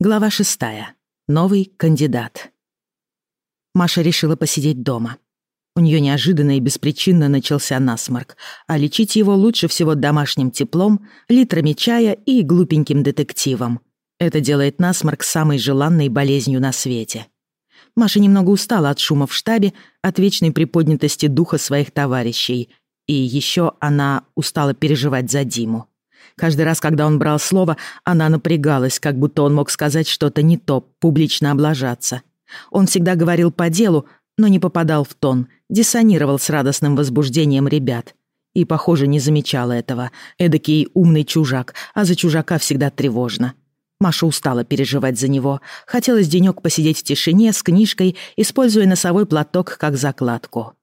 Глава шестая. Новый кандидат. Маша решила посидеть дома. У нее неожиданно и беспричинно начался насморк, а лечить его лучше всего домашним теплом, литрами чая и глупеньким детективом. Это делает насморк самой желанной болезнью на свете. Маша немного устала от шума в штабе, от вечной приподнятости духа своих товарищей. И еще она устала переживать за Диму. Каждый раз, когда он брал слово, она напрягалась, как будто он мог сказать что-то не то, публично облажаться. Он всегда говорил по делу, но не попадал в тон, диссонировал с радостным возбуждением ребят. И, похоже, не замечала этого. Эдакий умный чужак, а за чужака всегда тревожно. Маша устала переживать за него. Хотелось денёк посидеть в тишине с книжкой, используя носовой платок как закладку.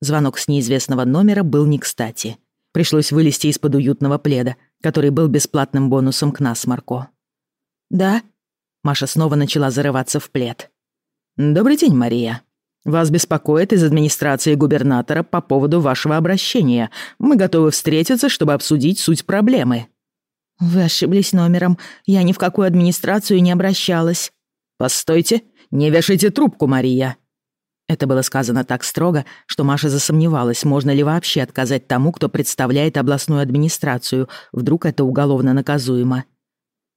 Звонок с неизвестного номера был не кстати. Пришлось вылезти из-под уютного пледа, который был бесплатным бонусом к насморку. «Да?» Маша снова начала зарываться в плед. «Добрый день, Мария. Вас беспокоит из администрации губернатора по поводу вашего обращения. Мы готовы встретиться, чтобы обсудить суть проблемы». «Вы ошиблись номером. Я ни в какую администрацию не обращалась». «Постойте, не вешайте трубку, Мария. Это было сказано так строго, что Маша засомневалась, можно ли вообще отказать тому, кто представляет областную администрацию. Вдруг это уголовно наказуемо.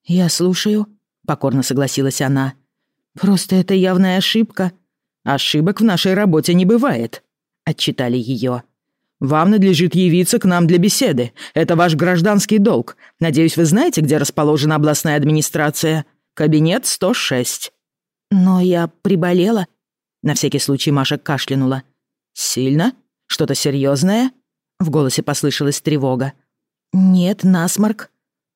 «Я слушаю», — покорно согласилась она. «Просто это явная ошибка». «Ошибок в нашей работе не бывает», — отчитали ее. «Вам надлежит явиться к нам для беседы. Это ваш гражданский долг. Надеюсь, вы знаете, где расположена областная администрация? Кабинет 106». «Но я приболела на всякий случай Маша кашлянула. «Сильно? Что-то серьезное? В голосе послышалась тревога. «Нет, насморк».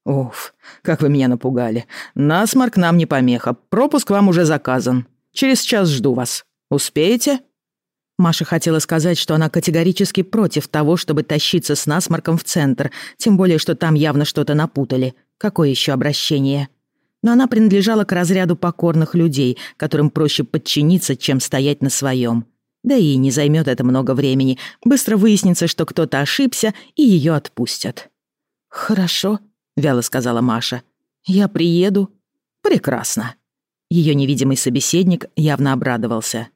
«Уф, как вы меня напугали. Насморк нам не помеха. Пропуск вам уже заказан. Через час жду вас. Успеете?» Маша хотела сказать, что она категорически против того, чтобы тащиться с насморком в центр, тем более, что там явно что-то напутали. Какое еще обращение? Но она принадлежала к разряду покорных людей, которым проще подчиниться, чем стоять на своем. Да и не займет это много времени. Быстро выяснится, что кто-то ошибся, и ее отпустят. «Хорошо», — вяло сказала Маша. «Я приеду». «Прекрасно». Ее невидимый собеседник явно обрадовался.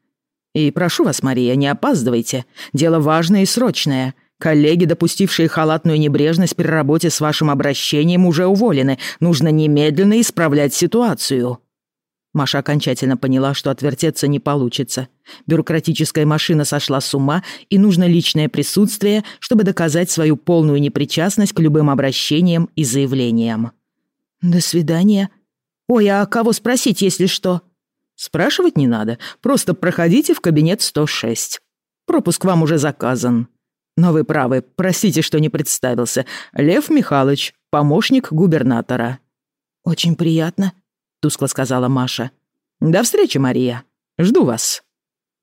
«И прошу вас, Мария, не опаздывайте. Дело важное и срочное. Коллеги, допустившие халатную небрежность при работе с вашим обращением, уже уволены. Нужно немедленно исправлять ситуацию». Маша окончательно поняла, что отвертеться не получится. Бюрократическая машина сошла с ума, и нужно личное присутствие, чтобы доказать свою полную непричастность к любым обращениям и заявлениям. «До свидания. Ой, а кого спросить, если что?» «Спрашивать не надо. Просто проходите в кабинет 106. Пропуск вам уже заказан». «Но вы правы, простите, что не представился. Лев Михайлович, помощник губернатора». «Очень приятно», — тускло сказала Маша. «До встречи, Мария. Жду вас».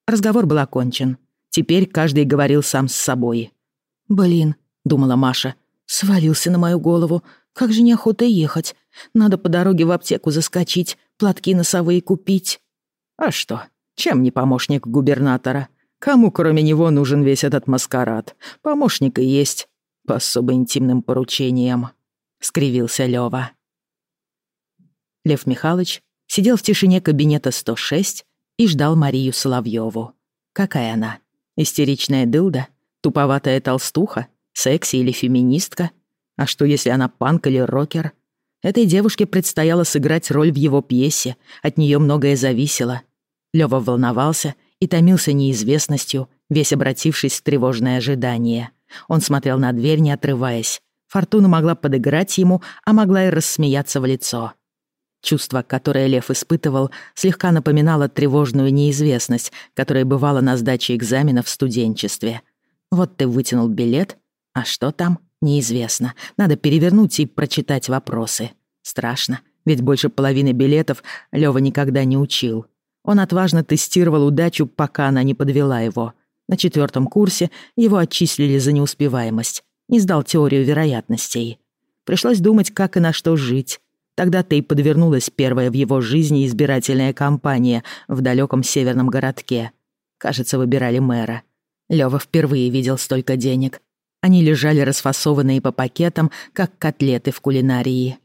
Разговор был окончен. Теперь каждый говорил сам с собой. «Блин», — думала Маша, — «свалился на мою голову. Как же неохота ехать. Надо по дороге в аптеку заскочить, платки носовые купить». «А что, чем не помощник губернатора?» Кому, кроме него, нужен весь этот маскарад? Помощник и есть по особо интимным поручениям», — скривился Лёва. Лев Михайлович сидел в тишине кабинета 106 и ждал Марию Соловьёву. Какая она? Истеричная дылда? Туповатая толстуха? Секси или феминистка? А что, если она панк или рокер? Этой девушке предстояло сыграть роль в его пьесе, от неё многое зависело. Лёва волновался и томился неизвестностью, весь обратившись в тревожное ожидание. Он смотрел на дверь, не отрываясь. Фортуна могла подыграть ему, а могла и рассмеяться в лицо. Чувство, которое Лев испытывал, слегка напоминало тревожную неизвестность, которая бывала на сдаче экзаменов в студенчестве. Вот ты вытянул билет, а что там, неизвестно. Надо перевернуть и прочитать вопросы. Страшно, ведь больше половины билетов Лёва никогда не учил. Он отважно тестировал удачу, пока она не подвела его. На четвертом курсе его отчислили за неуспеваемость. Не сдал теорию вероятностей. Пришлось думать, как и на что жить. Тогда-то и подвернулась первая в его жизни избирательная кампания в далеком северном городке. Кажется, выбирали мэра. Лёва впервые видел столько денег. Они лежали расфасованные по пакетам, как котлеты в кулинарии.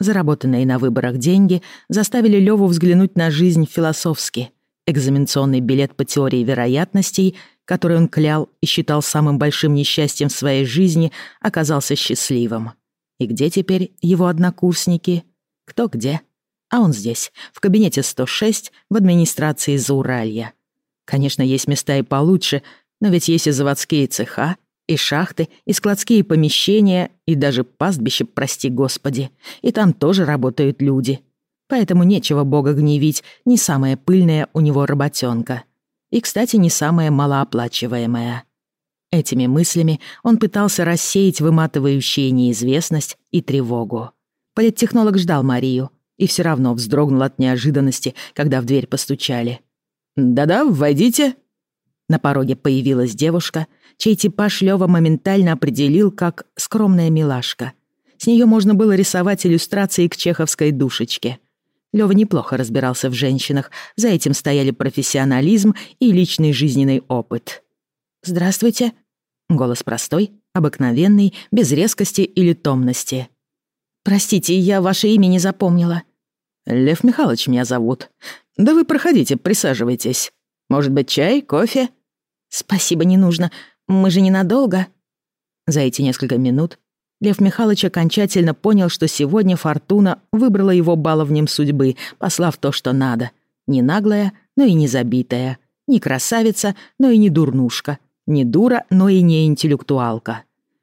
Заработанные на выборах деньги заставили Леву взглянуть на жизнь философски. Экзаменационный билет по теории вероятностей, который он клял и считал самым большим несчастьем в своей жизни, оказался счастливым. И где теперь его однокурсники? Кто где? А он здесь, в кабинете 106, в администрации Зауралья. Конечно, есть места и получше, но ведь есть и заводские цеха, и шахты, и складские помещения, и даже пастбище, прости господи. И там тоже работают люди. Поэтому нечего бога гневить, не самая пыльная у него работенка. И, кстати, не самая малооплачиваемая. Этими мыслями он пытался рассеять выматывающие неизвестность и тревогу. Политтехнолог ждал Марию и все равно вздрогнул от неожиданности, когда в дверь постучали. «Да-да, войдите», на пороге появилась девушка, чей типаж Лёва моментально определил как скромная милашка. С неё можно было рисовать иллюстрации к чеховской душечке. Лёва неплохо разбирался в женщинах, за этим стояли профессионализм и личный жизненный опыт. «Здравствуйте». Голос простой, обыкновенный, без резкости или томности. «Простите, я ваше имя не запомнила». «Лев Михайлович меня зовут. Да вы проходите, присаживайтесь. Может быть, чай, кофе?» «Спасибо, не нужно. Мы же ненадолго». За эти несколько минут Лев Михайлович окончательно понял, что сегодня Фортуна выбрала его баловнем судьбы, послав то, что надо. Не наглая, но и не забитая. Не красавица, но и не дурнушка. Не дура, но и не интеллектуалка.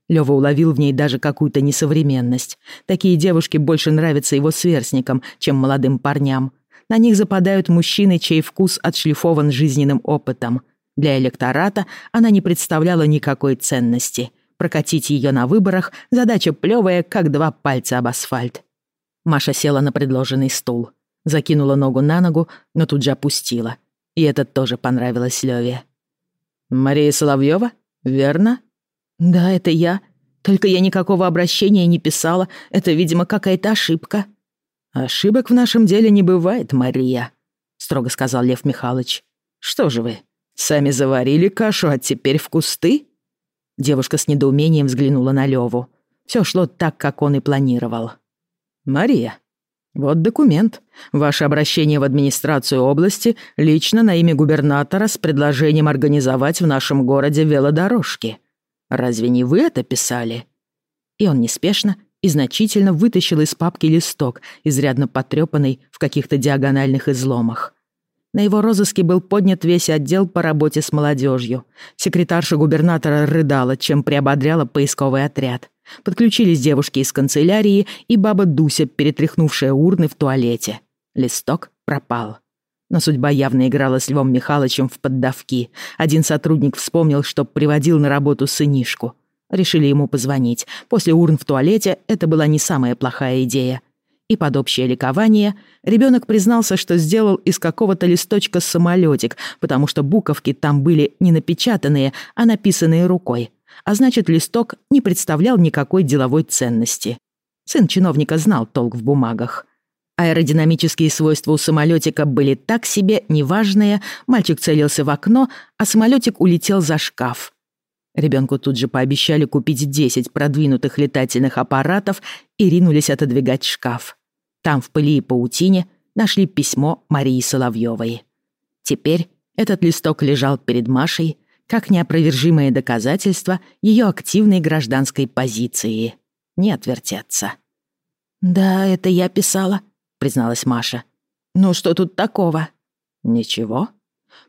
Лёва уловил в ней даже какую-то несовременность. Такие девушки больше нравятся его сверстникам, чем молодым парням. На них западают мужчины, чей вкус отшлифован жизненным опытом — для электората она не представляла никакой ценности. Прокатить ее на выборах — задача плевая, как два пальца об асфальт. Маша села на предложенный стул. Закинула ногу на ногу, но тут же опустила. И это тоже понравилось Леве. «Мария Соловьева, верно?» «Да, это я. Только я никакого обращения не писала. Это, видимо, какая-то ошибка». «Ошибок в нашем деле не бывает, Мария», — строго сказал Лев Михайлович. «Что же вы, Сами заварили кашу, а теперь в кусты?» Девушка с недоумением взглянула на Леву. Все шло так, как он и планировал. «Мария, вот документ. Ваше обращение в администрацию области лично на имя губернатора с предложением организовать в нашем городе велодорожки. Разве не вы это писали?» И он неспешно и значительно вытащил из папки листок, изрядно потрепанный в каких-то диагональных изломах. На его розыске был поднят весь отдел по работе с молодежью. Секретарша губернатора рыдала, чем приободряла поисковый отряд. Подключились девушки из канцелярии и баба Дуся, перетряхнувшая урны в туалете. Листок пропал. Но судьба явно играла с Львом Михайловичем в поддавки. Один сотрудник вспомнил, что приводил на работу сынишку. Решили ему позвонить. После урн в туалете это была не самая плохая идея и под общее ликование ребенок признался, что сделал из какого-то листочка самолетик, потому что буковки там были не напечатанные, а написанные рукой. А значит, листок не представлял никакой деловой ценности. Сын чиновника знал толк в бумагах. Аэродинамические свойства у самолетика были так себе, неважные, мальчик целился в окно, а самолетик улетел за шкаф. Ребенку тут же пообещали купить 10 продвинутых летательных аппаратов и ринулись отодвигать шкаф. Там в пыли и паутине нашли письмо Марии Соловьевой. Теперь этот листок лежал перед Машей как неопровержимое доказательство ее активной гражданской позиции. Не отвертеться. «Да, это я писала», — призналась Маша. «Ну что тут такого?» «Ничего.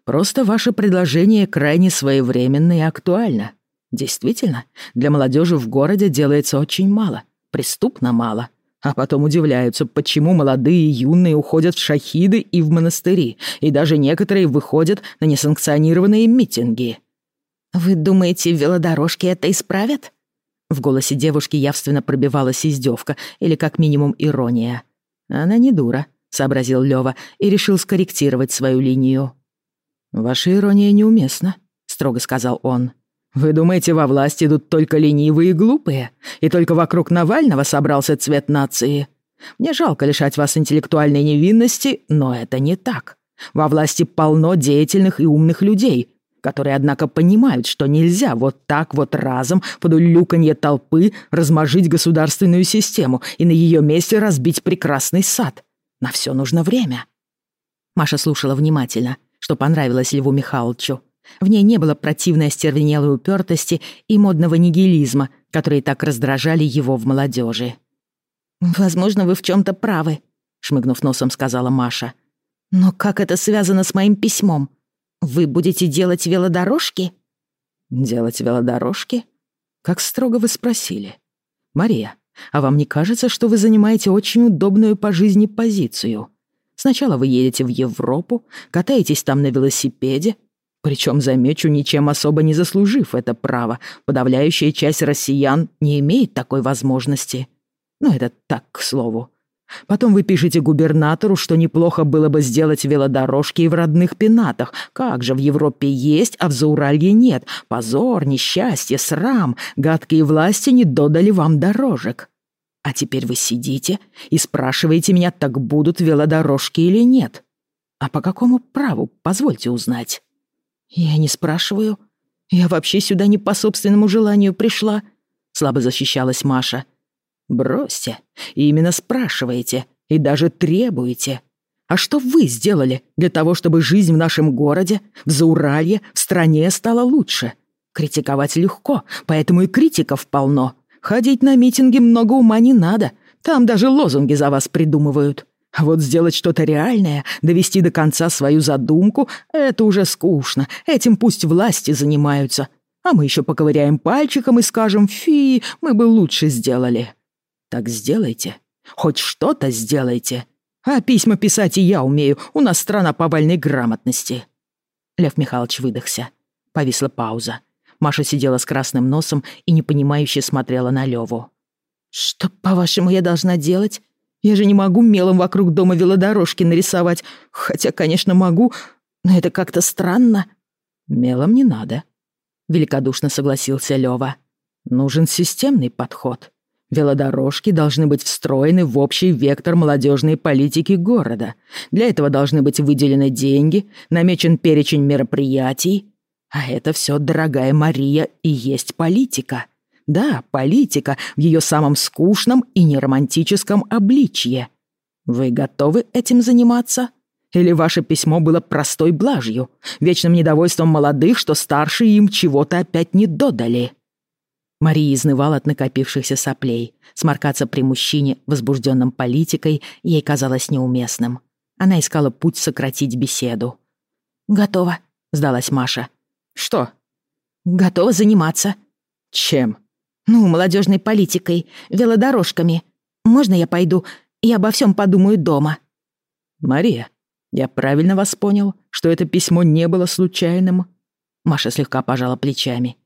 Просто ваше предложение крайне своевременно и актуально. Действительно, для молодежи в городе делается очень мало, преступно мало. А потом удивляются, почему молодые и юные уходят в шахиды и в монастыри, и даже некоторые выходят на несанкционированные митинги. «Вы думаете, велодорожки это исправят?» В голосе девушки явственно пробивалась издевка или как минимум ирония. «Она не дура», — сообразил Лёва и решил скорректировать свою линию. «Ваша ирония неуместна», — строго сказал он. Вы думаете, во власть идут только ленивые и глупые? И только вокруг Навального собрался цвет нации? Мне жалко лишать вас интеллектуальной невинности, но это не так. Во власти полно деятельных и умных людей. которые, однако, понимают, что нельзя вот так вот разом под улюканье толпы размажить государственную систему и на ее месте разбить прекрасный сад. На все нужно время. Маша слушала внимательно, что понравилось Льву Михайловичу. В ней не было противной остервенелой упертости и модного нигилизма, которые так раздражали его в молодежи. «Возможно, вы в чем то правы», — шмыгнув носом, сказала Маша. «Но как это связано с моим письмом? Вы будете делать велодорожки?» «Делать велодорожки? Как строго вы спросили. Мария, а вам не кажется, что вы занимаете очень удобную по жизни позицию? Сначала вы едете в Европу, катаетесь там на велосипеде, причем, замечу, ничем особо не заслужив это право. Подавляющая часть россиян не имеет такой возможности. Но это так, к слову. Потом вы пишете губернатору, что неплохо было бы сделать велодорожки и в родных пенатах. Как же в Европе есть, а в Зауралье нет. Позор, несчастье, срам. Гадкие власти не додали вам дорожек. А теперь вы сидите и спрашиваете меня, так будут велодорожки или нет. А по какому праву, позвольте узнать? Я не спрашиваю. Я вообще сюда не по собственному желанию пришла. Слабо защищалась Маша. Бросьте, именно спрашиваете и даже требуете. А что вы сделали для того, чтобы жизнь в нашем городе, в Зауралье, в стране стала лучше? Критиковать легко, поэтому и критиков полно. Ходить на митинги много ума не надо. Там даже лозунги за вас придумывают. А вот сделать что-то реальное, довести до конца свою задумку — это уже скучно. Этим пусть власти занимаются. А мы еще поковыряем пальчиком и скажем «Фи, мы бы лучше сделали». Так сделайте. Хоть что-то сделайте. А письма писать и я умею. У нас страна повальной грамотности». Лев Михайлович выдохся. Повисла пауза. Маша сидела с красным носом и непонимающе смотрела на Леву. «Что, по-вашему, я должна делать? Я же не могу мелом вокруг дома велодорожки нарисовать. Хотя, конечно, могу, но это как-то странно». «Мелом не надо», — великодушно согласился Лева. «Нужен системный подход. Велодорожки должны быть встроены в общий вектор молодежной политики города. Для этого должны быть выделены деньги, намечен перечень мероприятий. А это все, дорогая Мария, и есть политика. Да, политика в ее самом скучном и неромантическом обличье. Вы готовы этим заниматься? Или ваше письмо было простой блажью, вечным недовольством молодых, что старшие им чего-то опять не додали?» Мария изнывала от накопившихся соплей. Сморкаться при мужчине, возбужденном политикой, ей казалось неуместным. Она искала путь сократить беседу. «Готово», — сдалась Маша. «Что?» «Готова заниматься». «Чем?» «Ну, молодежной политикой, велодорожками. Можно я пойду и обо всем подумаю дома?» «Мария, я правильно вас понял, что это письмо не было случайным?» Маша слегка пожала плечами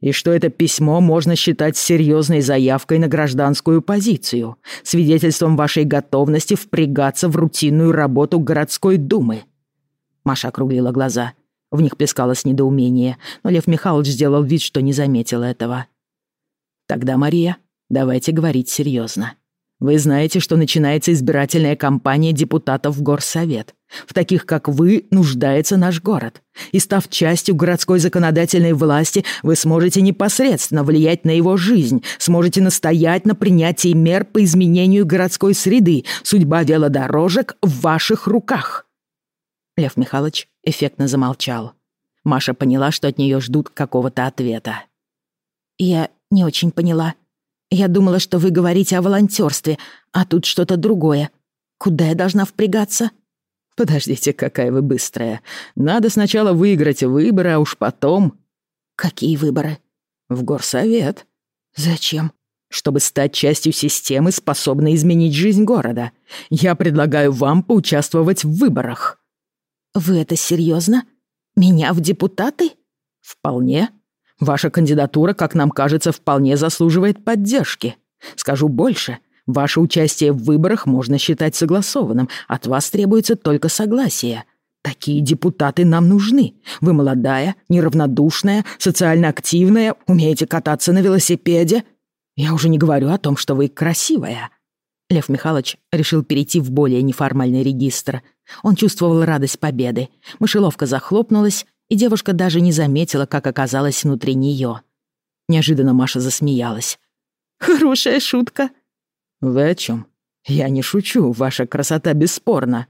и что это письмо можно считать серьезной заявкой на гражданскую позицию, свидетельством вашей готовности впрягаться в рутинную работу городской думы». Маша округлила глаза. В них плескалось недоумение, но Лев Михайлович сделал вид, что не заметил этого. «Тогда, Мария, давайте говорить серьезно. Вы знаете, что начинается избирательная кампания депутатов в Горсовет. В таких, как вы, нуждается наш город. И став частью городской законодательной власти, вы сможете непосредственно влиять на его жизнь, сможете настоять на принятии мер по изменению городской среды. Судьба велодорожек в ваших руках. Лев Михайлович эффектно замолчал. Маша поняла, что от нее ждут какого-то ответа. «Я не очень поняла», я думала, что вы говорите о волонтерстве, а тут что-то другое. Куда я должна впрягаться?» «Подождите, какая вы быстрая. Надо сначала выиграть выборы, а уж потом...» «Какие выборы?» «В горсовет». «Зачем?» «Чтобы стать частью системы, способной изменить жизнь города. Я предлагаю вам поучаствовать в выборах». «Вы это серьезно? Меня в депутаты?» «Вполне. Ваша кандидатура, как нам кажется, вполне заслуживает поддержки. Скажу больше, ваше участие в выборах можно считать согласованным, от вас требуется только согласие. Такие депутаты нам нужны. Вы молодая, неравнодушная, социально активная, умеете кататься на велосипеде. Я уже не говорю о том, что вы красивая». Лев Михайлович решил перейти в более неформальный регистр. Он чувствовал радость победы. Мышеловка захлопнулась, и девушка даже не заметила, как оказалась внутри неё. Неожиданно Маша засмеялась. «Хорошая шутка». «Вы о чём? Я не шучу, ваша красота бесспорна».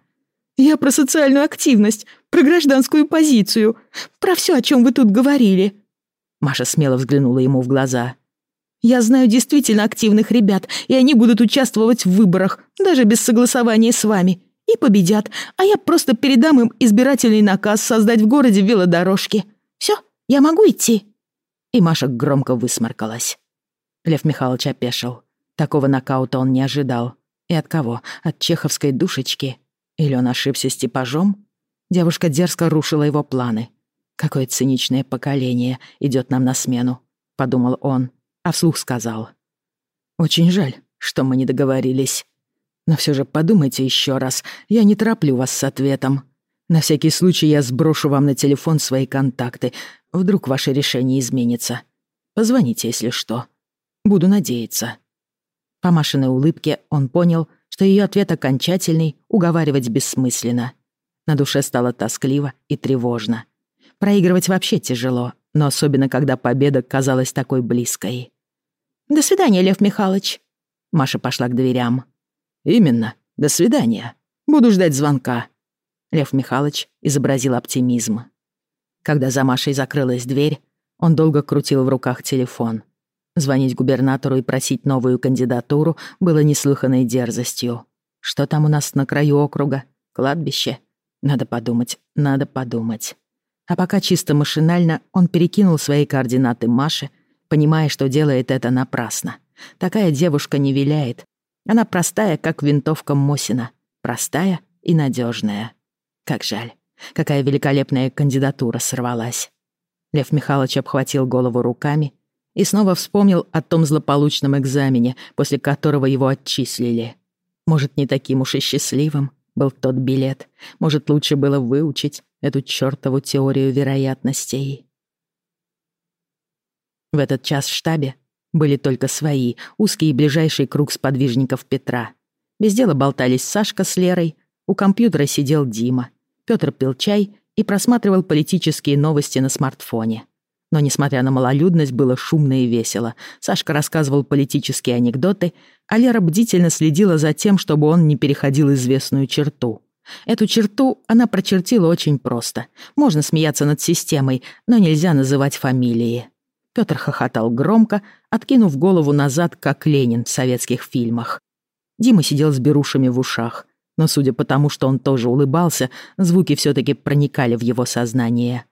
«Я про социальную активность, про гражданскую позицию, про всё, о чём вы тут говорили». Маша смело взглянула ему в глаза. «Я знаю действительно активных ребят, и они будут участвовать в выборах, даже без согласования с вами и победят, а я просто передам им избирательный наказ создать в городе велодорожки. Все, я могу идти?» И Маша громко высморкалась. Лев Михайлович опешил. Такого нокаута он не ожидал. И от кого? От чеховской душечки? Или он ошибся с типажом? Девушка дерзко рушила его планы. «Какое циничное поколение идет нам на смену», — подумал он, а вслух сказал. «Очень жаль, что мы не договорились. Но все же подумайте еще раз, я не тороплю вас с ответом. На всякий случай я сброшу вам на телефон свои контакты. Вдруг ваше решение изменится. Позвоните, если что. Буду надеяться». По Машиной улыбке он понял, что ее ответ окончательный, уговаривать бессмысленно. На душе стало тоскливо и тревожно. Проигрывать вообще тяжело, но особенно когда победа казалась такой близкой. «До свидания, Лев Михайлович». Маша пошла к дверям. «Именно. До свидания. Буду ждать звонка». Лев Михайлович изобразил оптимизм. Когда за Машей закрылась дверь, он долго крутил в руках телефон. Звонить губернатору и просить новую кандидатуру было неслыханной дерзостью. Что там у нас на краю округа? Кладбище? Надо подумать, надо подумать. А пока чисто машинально он перекинул свои координаты Маше, понимая, что делает это напрасно. Такая девушка не виляет, она простая, как винтовка Мосина. Простая и надежная. Как жаль. Какая великолепная кандидатура сорвалась. Лев Михайлович обхватил голову руками и снова вспомнил о том злополучном экзамене, после которого его отчислили. Может, не таким уж и счастливым был тот билет. Может, лучше было выучить эту чёртову теорию вероятностей. В этот час в штабе были только свои, узкий и ближайший круг сподвижников Петра. Без дела болтались Сашка с Лерой, у компьютера сидел Дима. Пётр пил чай и просматривал политические новости на смартфоне. Но, несмотря на малолюдность, было шумно и весело. Сашка рассказывал политические анекдоты, а Лера бдительно следила за тем, чтобы он не переходил известную черту. Эту черту она прочертила очень просто. Можно смеяться над системой, но нельзя называть фамилии. Пётр хохотал громко, откинув голову назад, как Ленин в советских фильмах. Дима сидел с берушами в ушах, но судя по тому, что он тоже улыбался, звуки всё-таки проникали в его сознание.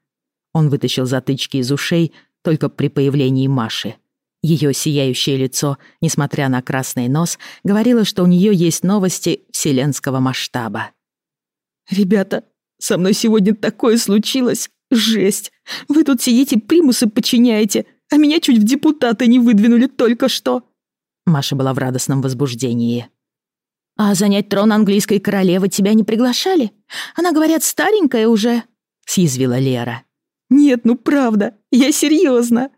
Он вытащил затычки из ушей только при появлении Маши. Её сияющее лицо, несмотря на красный нос, говорило, что у неё есть новости вселенского масштаба. «Ребята, со мной сегодня такое случилось! Жесть! Вы тут сидите, примусы подчиняете, а меня чуть в депутаты не выдвинули только что». Маша была в радостном возбуждении. «А занять трон английской королевы тебя не приглашали? Она, говорят, старенькая уже», — съязвила Лера. «Нет, ну правда, я серьезно.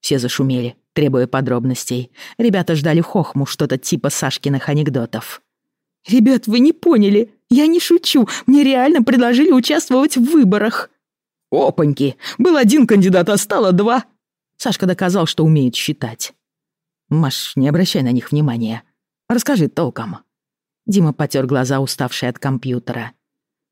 Все зашумели, требуя подробностей. Ребята ждали хохму, что-то типа Сашкиных анекдотов. «Ребят, вы не поняли. Я не шучу. Мне реально предложили участвовать в выборах». «Опаньки! Был один кандидат, а стало два. Сашка доказал, что умеет считать. Маш, не обращай на них внимания. Расскажи толком. Дима потер глаза, уставшие от компьютера.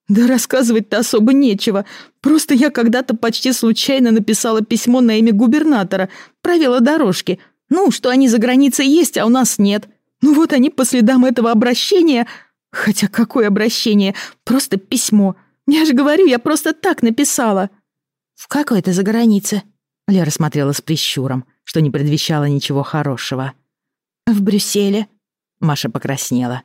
«Да рассказывать-то особо нечего. Просто я когда-то почти случайно написала письмо на имя губернатора, провела дорожки. Ну, что они за границей есть, а у нас нет. Ну вот они по следам этого обращения... Хотя какое обращение? Просто письмо. Я же говорю, я просто так написала». «В какой это за границе?» Лера смотрела с прищуром, что не предвещало ничего хорошего. «В Брюсселе?» Маша покраснела.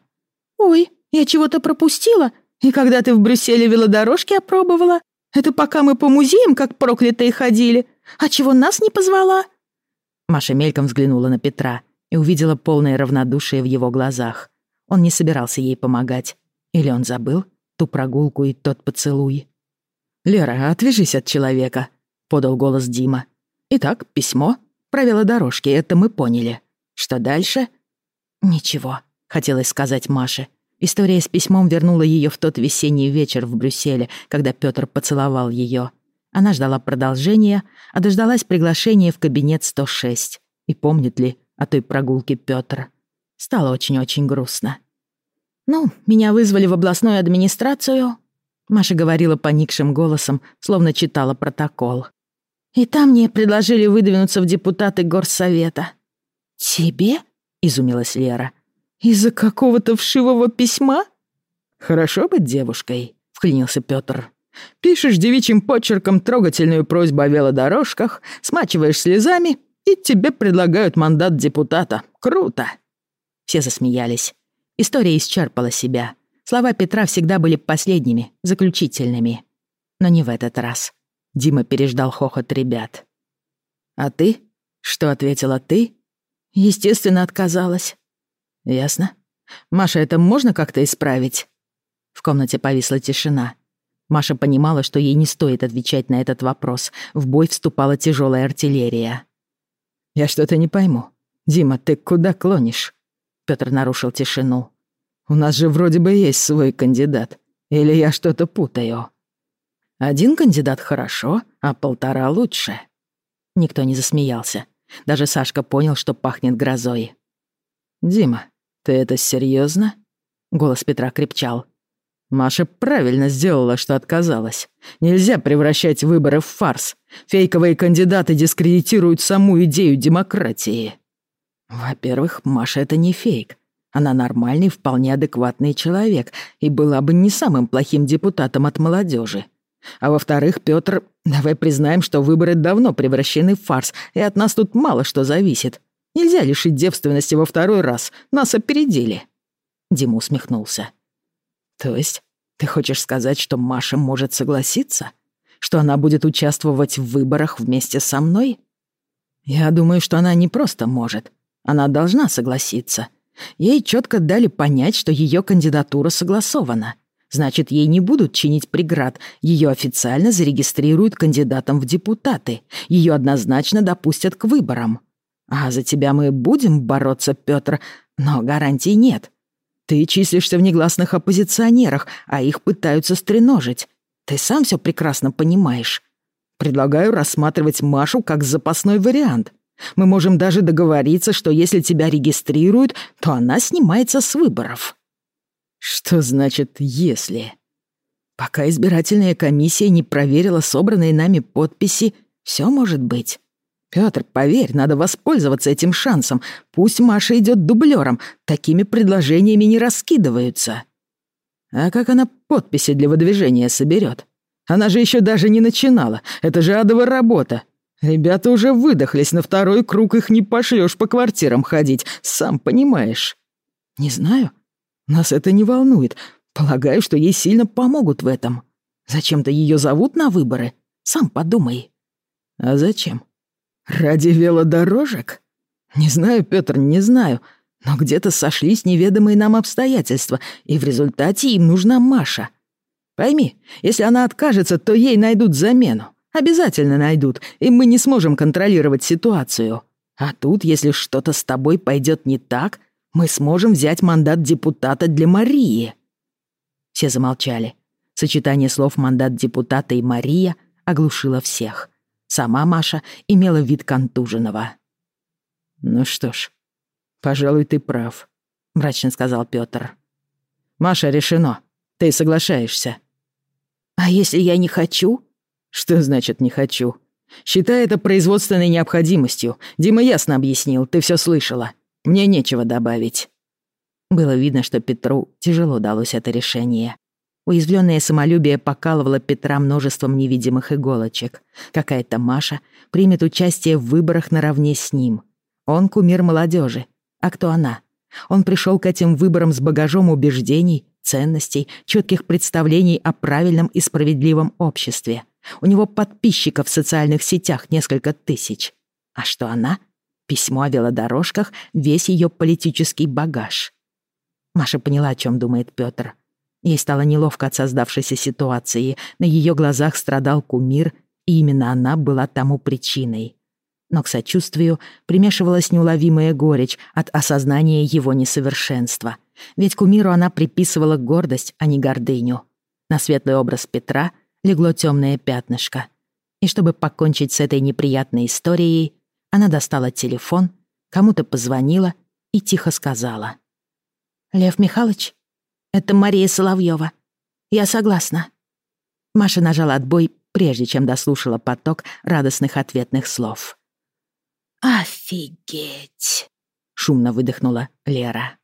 «Ой, я чего-то пропустила? И когда ты в Брюсселе велодорожки опробовала? Это пока мы по музеям как проклятые ходили. А чего нас не позвала?» Маша мельком взглянула на Петра и увидела полное равнодушие в его глазах. Он не собирался ей помогать. Или он забыл ту прогулку и тот поцелуй? «Лера, отвяжись от человека», — подал голос Дима. «Итак, письмо. Правила дорожки, это мы поняли. Что дальше?» «Ничего», — хотелось сказать Маше. История с письмом вернула ее в тот весенний вечер в Брюсселе, когда Пётр поцеловал ее. Она ждала продолжения, а дождалась приглашения в кабинет 106. И помнит ли о той прогулке Пётр? Стало очень-очень грустно. «Ну, меня вызвали в областную администрацию», Маша говорила поникшим голосом, словно читала протокол. «И там мне предложили выдвинуться в депутаты горсовета». «Тебе?» — изумилась Лера. «Из-за какого-то вшивого письма?» «Хорошо быть девушкой», — вклинился Пётр. «Пишешь девичьим почерком трогательную просьбу о велодорожках, смачиваешь слезами, и тебе предлагают мандат депутата. Круто!» Все засмеялись. История исчерпала себя. Слова Петра всегда были последними, заключительными. Но не в этот раз. Дима переждал хохот ребят. «А ты? Что ответила ты?» «Естественно, отказалась». «Ясно. Маша, это можно как-то исправить?» В комнате повисла тишина. Маша понимала, что ей не стоит отвечать на этот вопрос. В бой вступала тяжелая артиллерия. «Я что-то не пойму. Дима, ты куда клонишь?» Пётр нарушил тишину. «У нас же вроде бы есть свой кандидат. Или я что-то путаю?» «Один кандидат хорошо, а полтора лучше». Никто не засмеялся. Даже Сашка понял, что пахнет грозой. «Дима, ты это серьезно? Голос Петра крепчал. Маша правильно сделала, что отказалась. Нельзя превращать выборы в фарс. Фейковые кандидаты дискредитируют саму идею демократии. Во-первых, Маша — это не фейк. Она нормальный, вполне адекватный человек и была бы не самым плохим депутатом от молодежи. А во-вторых, Пётр, давай признаем, что выборы давно превращены в фарс, и от нас тут мало что зависит. Нельзя лишить девственности во второй раз. Нас опередили. Дима усмехнулся. То есть ты хочешь сказать, что Маша может согласиться? Что она будет участвовать в выборах вместе со мной? Я думаю, что она не просто может. Она должна согласиться. Ей четко дали понять, что ее кандидатура согласована. Значит, ей не будут чинить преград. Ее официально зарегистрируют кандидатом в депутаты. Ее однозначно допустят к выборам. А за тебя мы будем бороться, Петр, но гарантий нет. Ты числишься в негласных оппозиционерах, а их пытаются стреножить. Ты сам все прекрасно понимаешь. Предлагаю рассматривать Машу как запасной вариант. Мы можем даже договориться, что если тебя регистрируют, то она снимается с выборов». «Что значит «если»?» «Пока избирательная комиссия не проверила собранные нами подписи, все может быть. Пётр, поверь, надо воспользоваться этим шансом. Пусть Маша идет дублером, такими предложениями не раскидываются». «А как она подписи для выдвижения соберет? Она же еще даже не начинала. Это же адовая работа. Ребята уже выдохлись, на второй круг их не пошлешь по квартирам ходить, сам понимаешь. Не знаю. Нас это не волнует. Полагаю, что ей сильно помогут в этом. Зачем-то ее зовут на выборы. Сам подумай. А зачем? Ради велодорожек? Не знаю, Петр, не знаю. Но где-то сошлись неведомые нам обстоятельства, и в результате им нужна Маша. Пойми, если она откажется, то ей найдут замену. Обязательно найдут, и мы не сможем контролировать ситуацию. А тут, если что-то с тобой пойдет не так, мы сможем взять мандат депутата для Марии». Все замолчали. Сочетание слов «мандат депутата» и «Мария» оглушило всех. Сама Маша имела вид контуженного. «Ну что ж, пожалуй, ты прав», — мрачно сказал Пётр. «Маша, решено. Ты соглашаешься». «А если я не хочу?» «Что значит «не хочу»?» «Считай это производственной необходимостью. Дима ясно объяснил, ты все слышала. Мне нечего добавить». Было видно, что Петру тяжело далось это решение. Уязвленное самолюбие покалывало Петра множеством невидимых иголочек. Какая-то Маша примет участие в выборах наравне с ним. Он кумир молодежи. А кто она? Он пришел к этим выборам с багажом убеждений, ценностей, четких представлений о правильном и справедливом обществе. У него подписчиков в социальных сетях несколько тысяч. А что она? Письмо о велодорожках, весь ее политический багаж. Маша поняла, о чем думает Петр. Ей стало неловко от создавшейся ситуации. На ее глазах страдал кумир, и именно она была тому причиной. Но к сочувствию примешивалась неуловимая горечь от осознания его несовершенства. Ведь кумиру она приписывала гордость, а не гордыню. На светлый образ Петра — легло темное пятнышко. И чтобы покончить с этой неприятной историей, она достала телефон, кому-то позвонила и тихо сказала. «Лев Михайлович, это Мария Соловьева. Я согласна». Маша нажала отбой, прежде чем дослушала поток радостных ответных слов. «Офигеть!» — шумно выдохнула Лера.